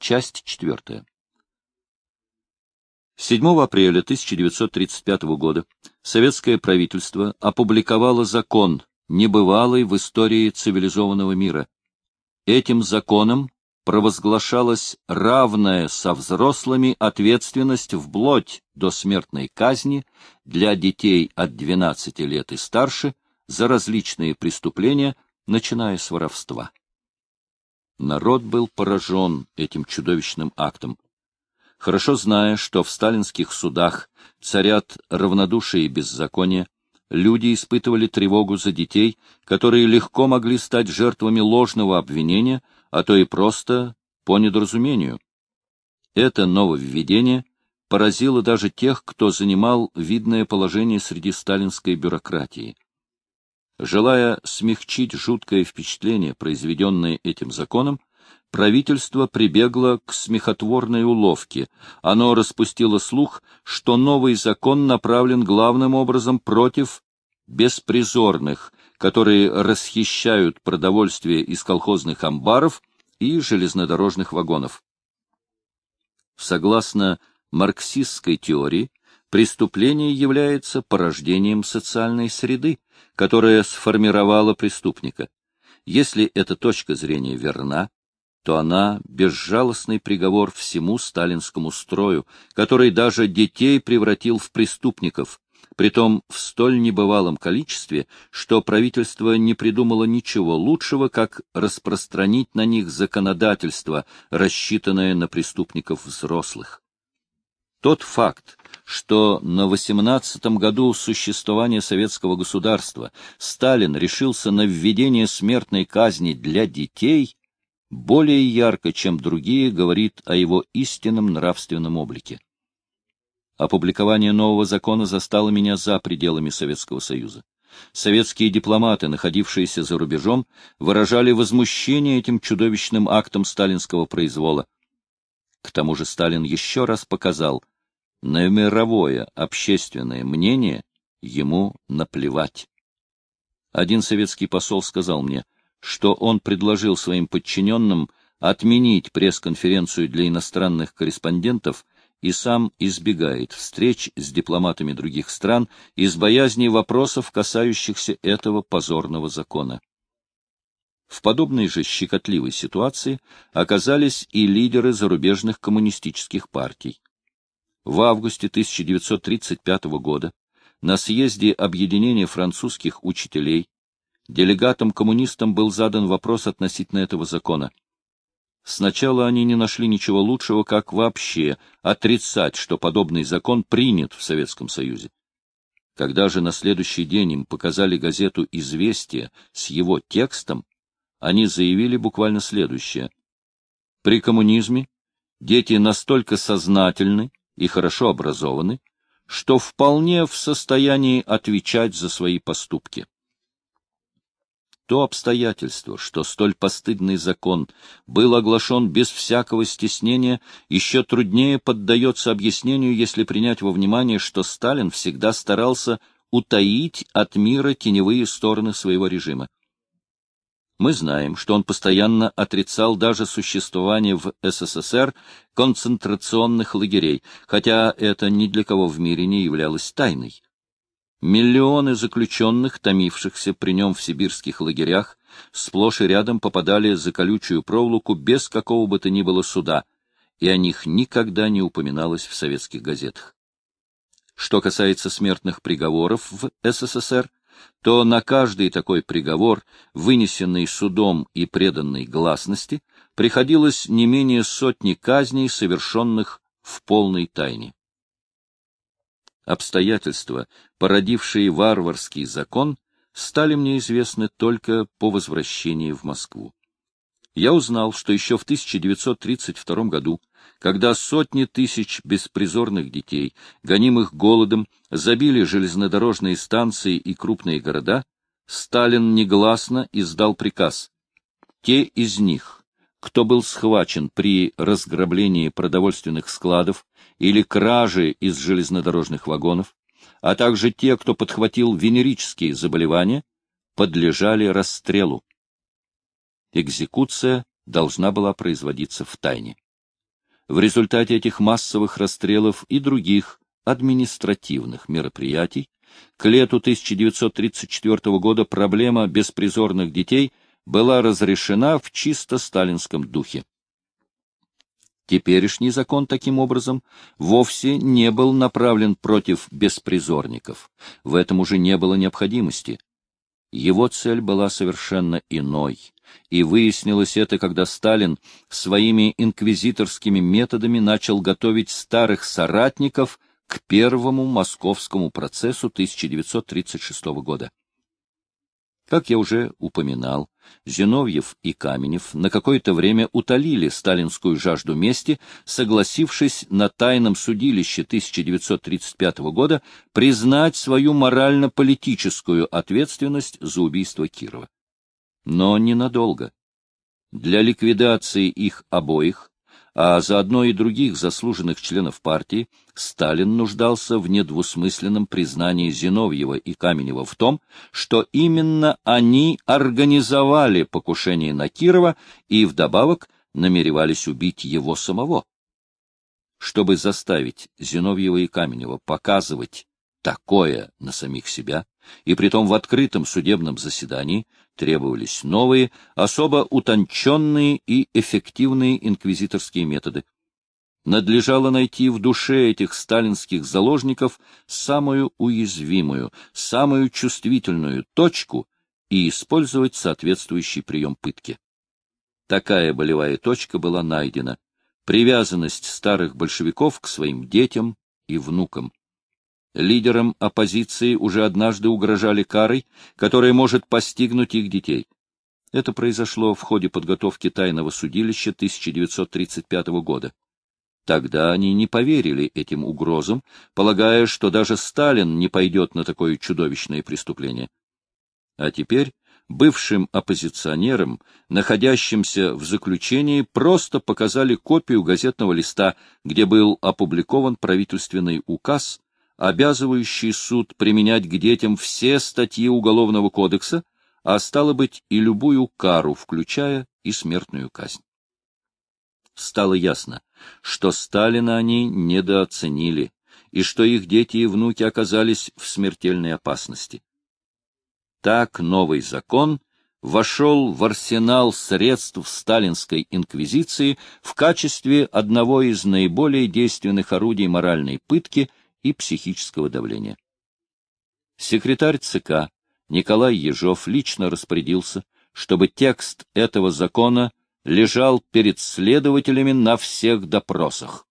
Часть четвертая. 7 апреля 1935 года советское правительство опубликовало закон, небывалый в истории цивилизованного мира. Этим законом провозглашалась равная со взрослыми ответственность вплоть до смертной казни для детей от 12 лет и старше за различные преступления, начиная с воровства. Народ был поражен этим чудовищным актом. Хорошо зная, что в сталинских судах царят равнодушие и беззаконие, люди испытывали тревогу за детей, которые легко могли стать жертвами ложного обвинения, а то и просто по недоразумению. Это нововведение поразило даже тех, кто занимал видное положение среди сталинской бюрократии. Желая смягчить жуткое впечатление, произведенное этим законом, правительство прибегло к смехотворной уловке. Оно распустило слух, что новый закон направлен главным образом против беспризорных, которые расхищают продовольствие из колхозных амбаров и железнодорожных вагонов. Согласно марксистской теории, преступление является порождением социальной среды, которая сформировала преступника. Если эта точка зрения верна, то она — безжалостный приговор всему сталинскому строю, который даже детей превратил в преступников, притом в столь небывалом количестве, что правительство не придумало ничего лучшего, как распространить на них законодательство, рассчитанное на преступников взрослых. Тот факт, что на 18-м году существования советского государства Сталин решился на введение смертной казни для детей, более ярко, чем другие, говорит о его истинном нравственном облике. Опубликование нового закона застало меня за пределами Советского Союза. Советские дипломаты, находившиеся за рубежом, выражали возмущение этим чудовищным актом сталинского произвола. К тому же Сталин еще раз показал, на мировое общественное мнение ему наплевать. Один советский посол сказал мне — что он предложил своим подчиненным отменить пресс-конференцию для иностранных корреспондентов и сам избегает встреч с дипломатами других стран из боязни вопросов, касающихся этого позорного закона. В подобной же щекотливой ситуации оказались и лидеры зарубежных коммунистических партий. В августе 1935 года на съезде Объединения французских учителей Делегатам-коммунистам был задан вопрос относительно этого закона. Сначала они не нашли ничего лучшего, как вообще отрицать, что подобный закон принят в Советском Союзе. Когда же на следующий день им показали газету «Известия» с его текстом, они заявили буквально следующее. При коммунизме дети настолько сознательны и хорошо образованы, что вполне в состоянии отвечать за свои поступки. То обстоятельство, что столь постыдный закон был оглашен без всякого стеснения, еще труднее поддается объяснению, если принять во внимание, что Сталин всегда старался утаить от мира теневые стороны своего режима. Мы знаем, что он постоянно отрицал даже существование в СССР концентрационных лагерей, хотя это ни для кого в мире не являлось тайной. Миллионы заключенных, томившихся при нем в сибирских лагерях, сплошь и рядом попадали за колючую проволоку без какого бы то ни было суда, и о них никогда не упоминалось в советских газетах. Что касается смертных приговоров в СССР, то на каждый такой приговор, вынесенный судом и преданный гласности, приходилось не менее сотни казней, совершенных в полной тайне обстоятельства, породившие варварский закон, стали мне известны только по возвращении в Москву. Я узнал, что еще в 1932 году, когда сотни тысяч беспризорных детей, гонимых голодом, забили железнодорожные станции и крупные города, Сталин негласно издал приказ. Те из них, кто был схвачен при разграблении продовольственных складов или краже из железнодорожных вагонов, а также те, кто подхватил венерические заболевания, подлежали расстрелу. Экзекуция должна была производиться в тайне. В результате этих массовых расстрелов и других административных мероприятий к лету 1934 года проблема беспризорных детей была разрешена в чисто сталинском духе. Теперешний закон, таким образом, вовсе не был направлен против беспризорников. В этом уже не было необходимости. Его цель была совершенно иной, и выяснилось это, когда Сталин своими инквизиторскими методами начал готовить старых соратников к первому московскому процессу 1936 года. Как я уже упоминал, Зиновьев и Каменев на какое-то время утолили сталинскую жажду мести, согласившись на тайном судилище 1935 года признать свою морально-политическую ответственность за убийство Кирова. Но ненадолго. Для ликвидации их обоих а заодно и других заслуженных членов партии, Сталин нуждался в недвусмысленном признании Зиновьева и Каменева в том, что именно они организовали покушение на Кирова и вдобавок намеревались убить его самого. Чтобы заставить Зиновьева и Каменева показывать такое на самих себя, и притом в открытом судебном заседании, требовались новые, особо утонченные и эффективные инквизиторские методы. Надлежало найти в душе этих сталинских заложников самую уязвимую, самую чувствительную точку и использовать соответствующий прием пытки. Такая болевая точка была найдена — привязанность старых большевиков к своим детям и внукам. Лидерам оппозиции уже однажды угрожали карой, которая может постигнуть их детей. Это произошло в ходе подготовки тайного судилища 1935 года. Тогда они не поверили этим угрозам, полагая, что даже Сталин не пойдет на такое чудовищное преступление. А теперь бывшим оппозиционерам, находящимся в заключении, просто показали копию газетного листа, где был опубликован правительственный указ, обязывающий суд применять к детям все статьи Уголовного кодекса, а стало быть и любую кару, включая и смертную казнь. Стало ясно, что Сталина они недооценили, и что их дети и внуки оказались в смертельной опасности. Так новый закон вошел в арсенал средств сталинской инквизиции в качестве одного из наиболее действенных орудий моральной пытки – и психического давления. Секретарь ЦК Николай Ежов лично распорядился, чтобы текст этого закона лежал перед следователями на всех допросах.